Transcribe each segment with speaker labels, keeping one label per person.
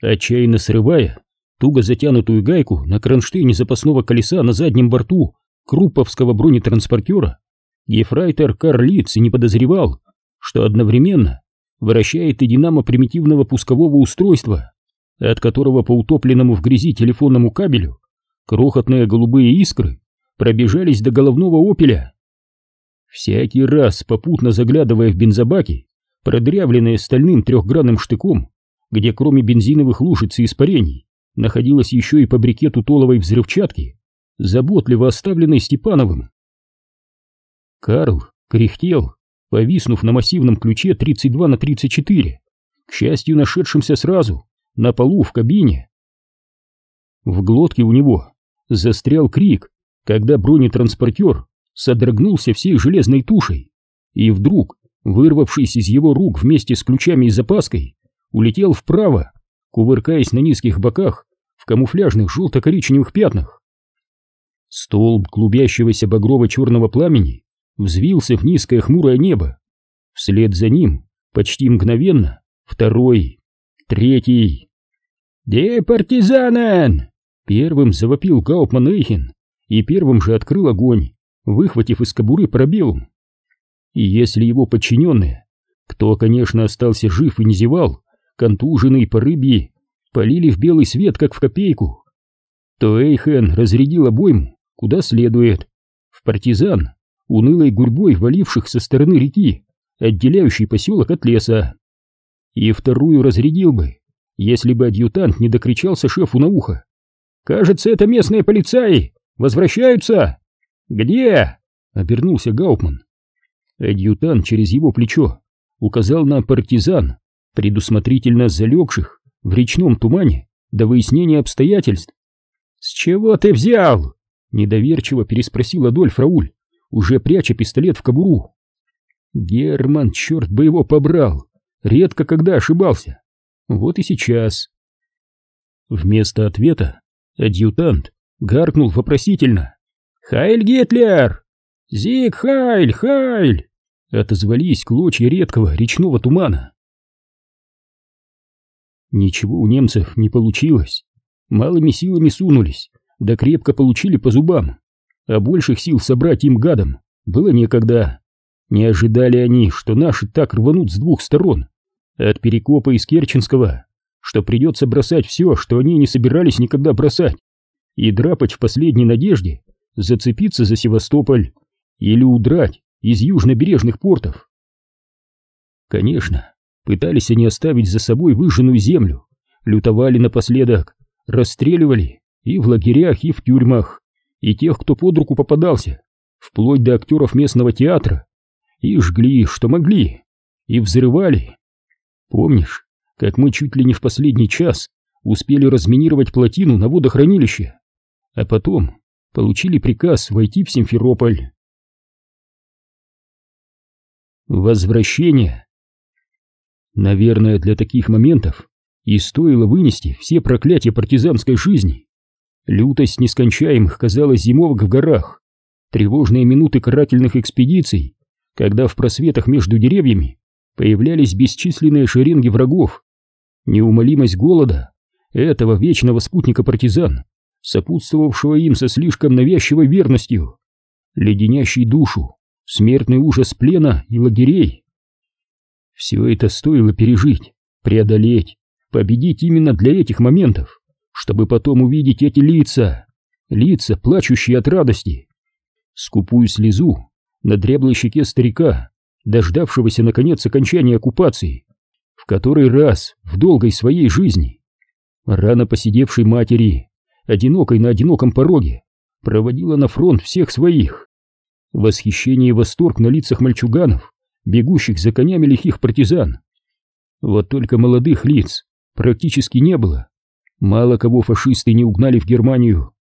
Speaker 1: отчаянно срывая туго затянутую гайку на кронштейне запасного колеса на заднем борту Крупповского бронетранспортера, ефрайтер Карлиц не подозревал, что одновременно вращает и динамо примитивного пускового устройства, от которого по утопленному в грязи телефонному кабелю крохотные голубые искры пробежались до головного опеля. Всякий раз, попутно заглядывая в бензобаки, продрявленные стальным трехгранным штыком, где кроме бензиновых лужиц и испарений находилось еще и по брикету толовой взрывчатки, заботливо оставленной Степановым. Карл кряхтел, повиснув на массивном ключе 32 на 34, к счастью, нашедшемся сразу, на полу в кабине. В глотке у него застрял крик, когда бронетранспортер содрогнулся всей железной тушей, и вдруг, вырвавшись из его рук вместе с ключами и запаской, улетел вправо, кувыркаясь на низких боках в камуфляжных желто-коричневых пятнах. Столб клубящегося багрово-черного пламени взвился в низкое хмурое небо. Вслед за ним, почти мгновенно, второй, третий. «Де партизанен!» Первым завопил Гауптман Эйхен и первым же открыл огонь, выхватив из кобуры пробелом. И если его подчиненные, кто, конечно, остался жив и не зевал, контуженный по рыбьи, полили в белый свет, как в копейку, то Эйхен разрядил обойму куда следует, в партизан, унылой гурьбой валивших со стороны реки, отделяющей поселок от леса. И вторую разрядил бы, если бы адъютант не докричался шефу на ухо. «Кажется, это местные полицаи! Возвращаются!» «Где?» — обернулся Гаупман. Адъютант через его плечо указал на партизан, предусмотрительно залегших в речном тумане до выяснения обстоятельств. «С чего ты взял?» — недоверчиво переспросил Адольф Рауль, уже пряча пистолет в кобуру. Герман, черт бы его побрал, редко когда ошибался. Вот и сейчас. Вместо ответа адъютант гаркнул вопросительно. «Хайль Гитлер! Зиг Хайль! Хайль!» Отозвались клочья редкого речного тумана. Ничего у немцев не получилось. Малыми силами сунулись, да крепко получили по зубам а больших сил собрать им гадам было некогда. Не ожидали они, что наши так рванут с двух сторон, от Перекопа из Керченского, что придется бросать все, что они не собирались никогда бросать, и драпать в последней надежде зацепиться за Севастополь или удрать из южнобережных портов. Конечно, пытались они оставить за собой выжженную землю, лютовали напоследок, расстреливали и в лагерях, и в тюрьмах, и тех, кто под руку попадался, вплоть до актеров местного театра, и жгли, что могли, и взрывали. Помнишь, как мы чуть ли не в последний час успели разминировать плотину на водохранилище, а потом получили приказ войти в Симферополь. Возвращение. Наверное, для таких моментов и стоило вынести все проклятия партизанской жизни. Лютость нескончаемых, казалось, зимовок в горах, тревожные минуты карательных экспедиций, когда в просветах между деревьями появлялись бесчисленные шеренги врагов, неумолимость голода, этого вечного спутника партизан, сопутствовавшего им со слишком навязчивой верностью, леденящий душу, смертный ужас плена и лагерей. Все это стоило пережить, преодолеть, победить именно для этих моментов чтобы потом увидеть эти лица, лица, плачущие от радости, скупую слезу на дряблой щеке старика, дождавшегося наконец окончания оккупации, в который раз в долгой своей жизни, рано посидевшей матери, одинокой на одиноком пороге, проводила на фронт всех своих. Восхищение и восторг на лицах мальчуганов, бегущих за конями лихих партизан. Вот только молодых лиц практически не было. Мало кого фашисты не угнали в Германию.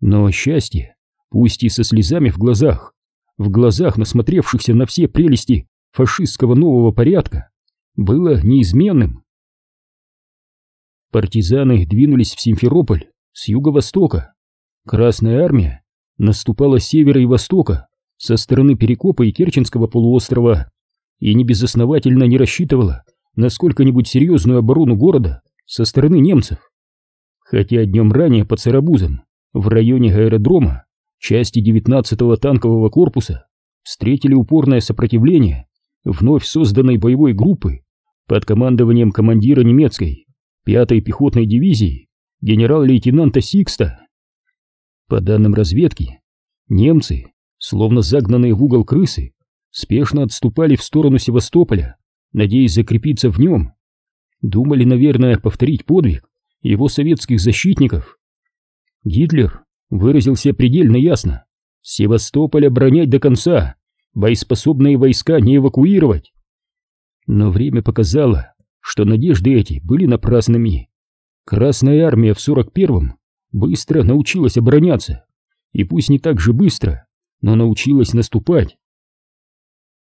Speaker 1: Но счастье, пусть и со слезами в глазах, в глазах насмотревшихся на все прелести фашистского нового порядка, было неизменным. Партизаны двинулись в Симферополь с юго-востока. Красная армия наступала с севера и востока, со стороны Перекопа и Керченского полуострова, и небезосновательно не рассчитывала на сколько-нибудь серьезную оборону города со стороны немцев. Хотя днем ранее под Сарабузом, в районе аэродрома, части 19-го танкового корпуса встретили упорное сопротивление вновь созданной боевой группы под командованием командира немецкой 5-й пехотной дивизии генерал-лейтенанта Сикста. По данным разведки, немцы, словно загнанные в угол крысы, спешно отступали в сторону Севастополя, надеясь закрепиться в нем. Думали, наверное, повторить подвиг его советских защитников. Гитлер выразился предельно ясно. Севастополь оборонять до конца, боеспособные войска не эвакуировать. Но время показало, что надежды эти были напрасными. Красная армия в 41-м быстро научилась обороняться, и пусть не так же быстро, но научилась наступать.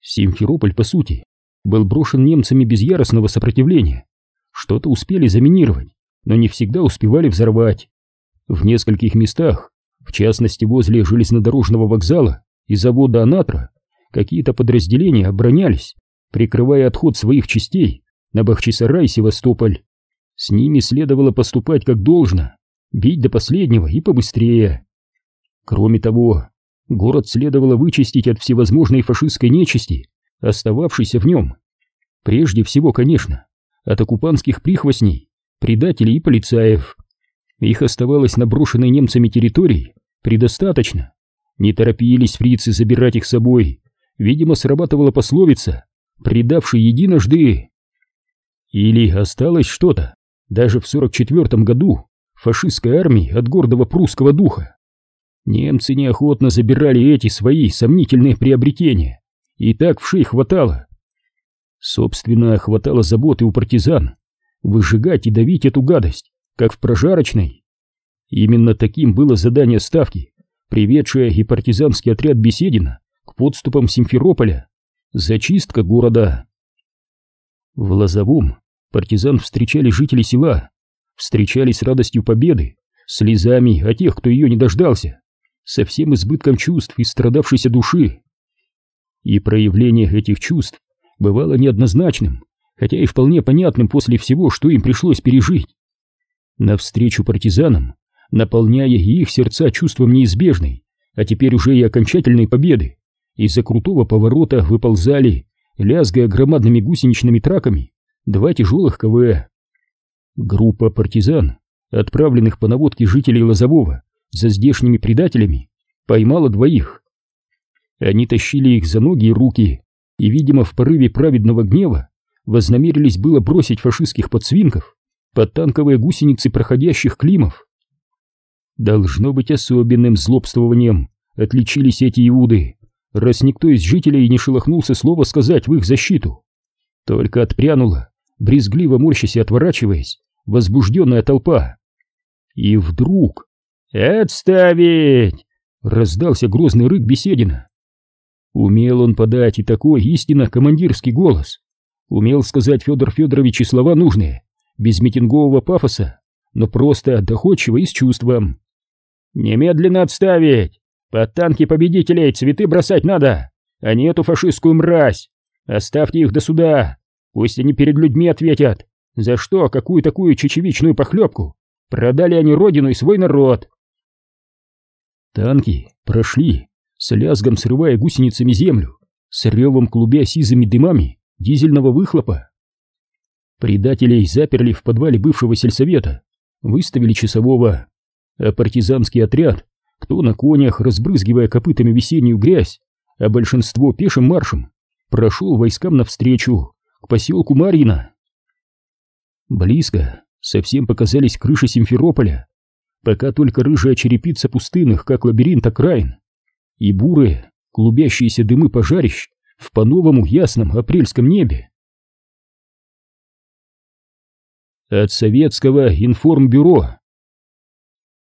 Speaker 1: Симферополь, по сути, был брошен немцами без яростного сопротивления. Что-то успели заминировать, но не всегда успевали взорвать. В нескольких местах, в частности возле железнодорожного вокзала и завода «Анатра», какие-то подразделения оборонялись, прикрывая отход своих частей на Бахчисарай и Севастополь. С ними следовало поступать как должно, бить до последнего и побыстрее. Кроме того, город следовало вычистить от всевозможной фашистской нечисти, остававшейся в нем. Прежде всего, конечно, от оккупантских прихвостней, предателей и полицаев. Их оставалось на брошенной немцами территории предостаточно. Не торопились фрицы забирать их с собой. Видимо, срабатывала пословица предавший единожды. Или осталось что-то, даже в 44 году, фашистской армии от гордого прусского духа. Немцы неохотно забирали эти свои сомнительные приобретения, и так в шей хватало. Собственно, хватало заботы у партизан выжигать и давить эту гадость, как в прожарочной. Именно таким было задание ставки, приведшее и партизанский отряд Беседина к подступам Симферополя. Зачистка города. В Лозовом партизан встречали жители села, встречали с радостью победы, слезами о тех, кто ее не дождался, со всем избытком чувств и страдавшейся души. И проявление этих чувств бывало неоднозначным, хотя и вполне понятным после всего, что им пришлось пережить. Навстречу партизанам, наполняя их сердца чувством неизбежной, а теперь уже и окончательной победы, из-за крутого поворота выползали, лязгая громадными гусеничными траками, два тяжелых КВ. Группа партизан, отправленных по наводке жителей Лозового за здешними предателями, поймала двоих. Они тащили их за ноги и руки, и, видимо, в порыве праведного гнева вознамерились было бросить фашистских подсвинков под танковые гусеницы проходящих климов. Должно быть особенным злобствованием отличились эти иуды, раз никто из жителей не шелохнулся слова сказать в их защиту. Только отпрянула, брезгливо морщась и отворачиваясь, возбужденная толпа. И вдруг... «Отставить!» — раздался грозный рык Беседина. Умел он подать и такой истинно командирский голос. Умел сказать Федор Федорович и слова нужные, без митингового пафоса, но просто доходчиво и с чувством. «Немедленно отставить! Под танки победителей цветы бросать надо, а не эту фашистскую мразь. Оставьте их до суда. Пусть они перед людьми ответят. За что, какую такую чечевичную похлебку? Продали они родину и свой народ. Танки прошли, с лязгом срывая гусеницами землю, с ревом клубя сизыми дымами дизельного выхлопа. Предателей заперли в подвале бывшего сельсовета, выставили часового, а партизанский отряд кто на конях, разбрызгивая копытами весеннюю грязь, а большинство пешим маршем, прошел войскам навстречу, к поселку Марьино. Близко совсем показались крыши Симферополя, пока только рыжая черепица пустынных, как лабиринт окраин, и бурые, клубящиеся дымы пожарищ в по-новому ясном апрельском небе. От советского информбюро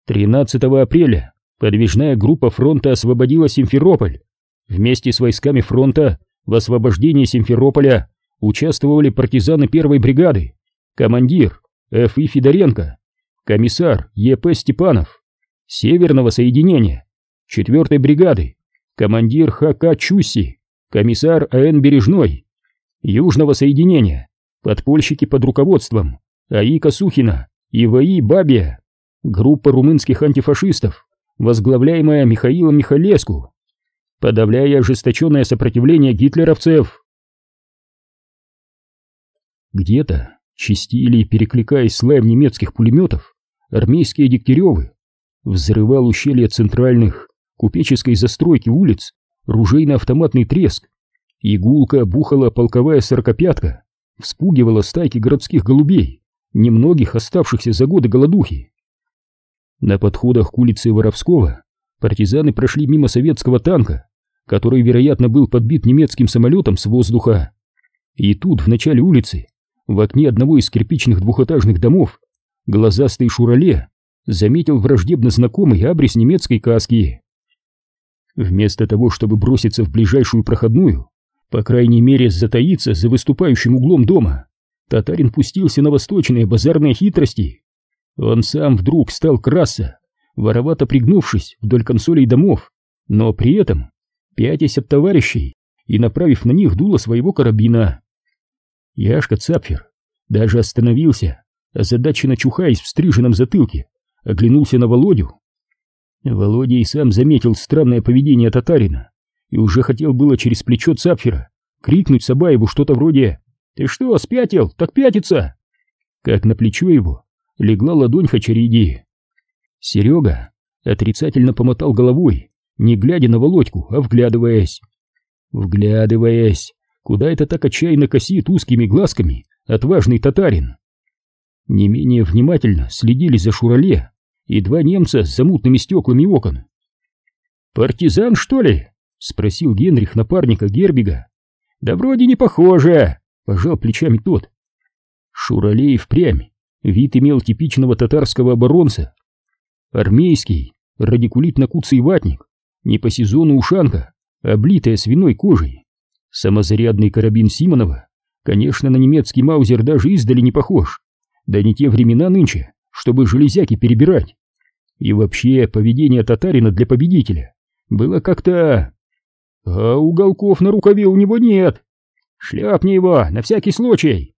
Speaker 1: 13 апреля подвижная группа фронта освободила Симферополь. Вместе с войсками фронта в освобождении Симферополя участвовали партизаны первой бригады, командир Ф.И. Федоренко, комиссар Е.П. Степанов, северного соединения, 4 бригады, командир Х.К. Чуси, комиссар А.Н. Бережной, южного соединения, подпольщики под руководством Аика Сухина и ВАИ Бабия, группа румынских антифашистов, возглавляемая Михаилом Михалеску, подавляя ожесточенное сопротивление гитлеровцев. Где-то чистили, перекликаясь с лаем немецких пулеметов, армейские дегтяревы, взрывал ущелье центральных купеческой застройки улиц ружейно-автоматный треск, игулка бухала полковая сорокопятка, вспугивала стайки городских голубей, немногих оставшихся за годы голодухи. На подходах к улице Воровского партизаны прошли мимо советского танка, который, вероятно, был подбит немецким самолетом с воздуха. И тут, в начале улицы, в окне одного из кирпичных двухэтажных домов, глазастый Шурале заметил враждебно знакомый абрис немецкой каски. Вместо того, чтобы броситься в ближайшую проходную, по крайней мере затаиться за выступающим углом дома, татарин пустился на восточные базарные хитрости. Он сам вдруг стал краса, воровато пригнувшись вдоль консолей домов, но при этом пятясь от товарищей и направив на них дуло своего карабина. Яшка Цапфер даже остановился, озадаченно чухаясь в стриженном затылке, оглянулся на Володю. Володя и сам заметил странное поведение татарина и уже хотел было через плечо Цапфера крикнуть Сабаеву что-то вроде «Ты что, спятил? Так пятится!» Как на плечо его легла ладонь Хачариди. Серега отрицательно помотал головой, не глядя на Володьку, а вглядываясь. Вглядываясь, куда это так отчаянно косит узкими глазками отважный татарин. Не менее внимательно следили за Шурале и два немца с замутными стеклами окон. «Партизан, что ли?» — спросил Генрих напарника Гербига. «Да вроде не похоже», — пожал плечами тот. Шуралей впрямь вид имел типичного татарского оборонца. Армейский, радикулит-накуцый ватник, не по сезону ушанка, облитая свиной кожей. Самозарядный карабин Симонова, конечно, на немецкий маузер даже издали не похож. Да не те времена нынче, чтобы железяки перебирать. И вообще, поведение татарина для победителя было как-то... А уголков на рукаве у него нет. Шляпни его, на всякий случай.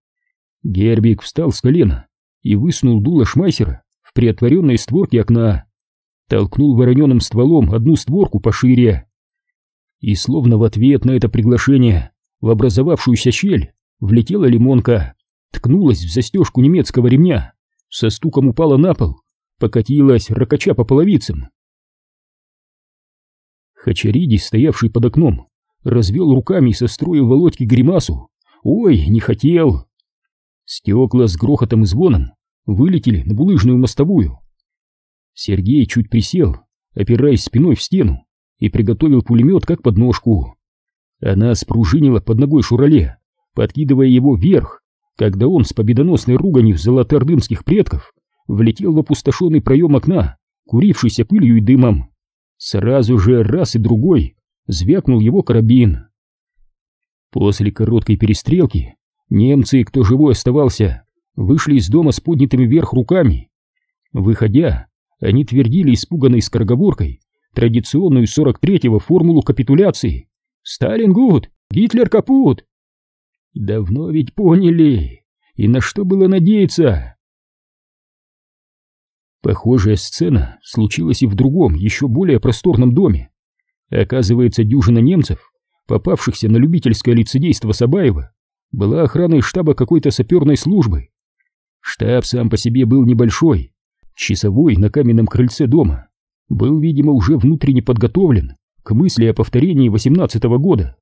Speaker 1: Гербик встал с колена и высунул дуло шмайсера в приотворенные створки окна. Толкнул вороненым стволом одну створку пошире. И словно в ответ на это приглашение в образовавшуюся щель влетела лимонка, ткнулась в застежку немецкого ремня со стуком упала на пол, покатилась, ракача по половицам. Хачариди, стоявший под окном, развел руками и состроил Володьке гримасу. «Ой, не хотел!» Стекла с грохотом и звоном вылетели на булыжную мостовую. Сергей чуть присел, опираясь спиной в стену, и приготовил пулемет как подножку. Она спружинила под ногой Шурале, подкидывая его вверх, когда он с победоносной руганью золотоордынских предков влетел в опустошенный проем окна, курившийся пылью и дымом. Сразу же раз и другой звякнул его карабин. После короткой перестрелки немцы, кто живой оставался, вышли из дома с поднятыми вверх руками. Выходя, они твердили испуганной скороговоркой традиционную 43-го формулу капитуляции. «Сталин гуд! Гитлер капут!» Давно ведь поняли, и на что было надеяться? Похожая сцена случилась и в другом, еще более просторном доме. Оказывается, дюжина немцев, попавшихся на любительское лицедейство Сабаева, была охраной штаба какой-то саперной службы. Штаб сам по себе был небольшой, часовой на каменном крыльце дома, был, видимо, уже внутренне подготовлен к мысли о повторении восемнадцатого года.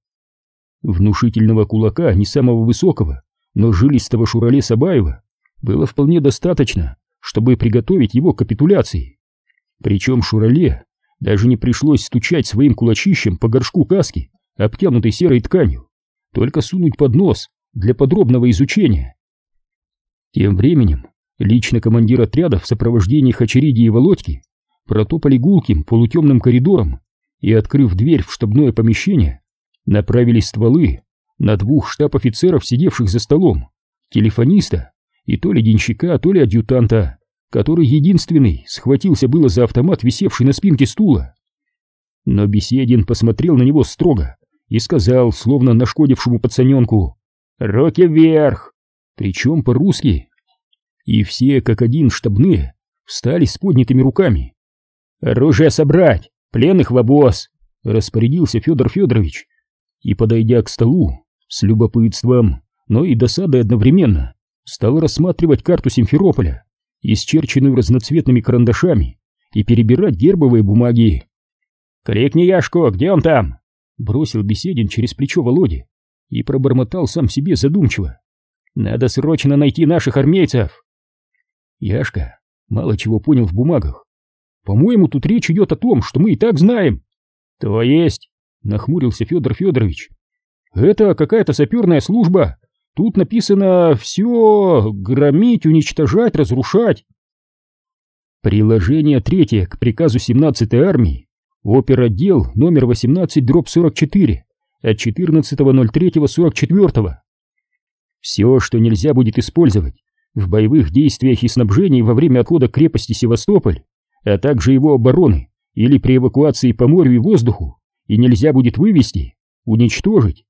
Speaker 1: Внушительного кулака, не самого высокого, но жилистого Шурале Сабаева было вполне достаточно, чтобы приготовить его к капитуляции. Причем Шурале даже не пришлось стучать своим кулачищем по горшку каски, обтянутой серой тканью, только сунуть под нос для подробного изучения. Тем временем лично командир отряда в сопровождении Хачериди и Володьки протопали гулким полутемным коридором и, открыв дверь в штабное помещение, направили стволы на двух штаб-офицеров, сидевших за столом, телефониста и то ли денщика, то ли адъютанта, который единственный схватился было за автомат, висевший на спинке стула. Но Беседин посмотрел на него строго и сказал, словно нашкодившему пацаненку, «Руки вверх!» Причем по-русски. и все, как один штабные, встали с поднятыми руками. «Оружие собрать! Пленных в обоз!» — распорядился Федор Федорович. И, подойдя к столу, с любопытством, но и досадой одновременно, стал рассматривать карту Симферополя, исчерченную разноцветными карандашами, и перебирать гербовые бумаги. «Крикни Яшко, где он там?» — бросил Беседин через плечо Володе и пробормотал сам себе задумчиво. «Надо срочно найти наших армейцев!» Яшка мало чего понял в бумагах. «По-моему, тут речь идет о том, что мы и так знаем». «То есть?» — нахмурился Федор Федорович. «Это какая-то саперная служба. Тут написано все громить, уничтожать, разрушать». Приложение третье к приказу 17-й армии, оперотдел номер 18 дробь 44 от 14.03.44. Все, что нельзя будет использовать в боевых действиях и снабжении во время отхода крепости Севастополь, а также его обороны или при эвакуации по морю и воздуху, и нельзя будет вывести, уничтожить.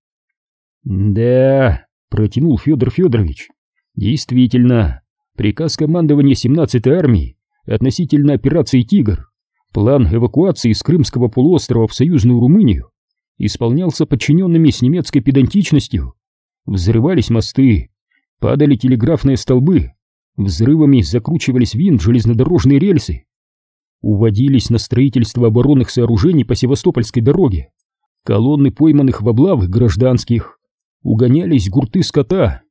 Speaker 1: Да, протянул Федор Федорович. Действительно, приказ командования 17-й армии относительно операции «Тигр», план эвакуации с Крымского полуострова в союзную Румынию исполнялся подчиненными с немецкой педантичностью. Взрывались мосты, падали телеграфные столбы, взрывами закручивались винт железнодорожные рельсы, уводились на строительство оборонных сооружений по Севастопольской дороге, колонны пойманных в облавы гражданских, угонялись гурты скота,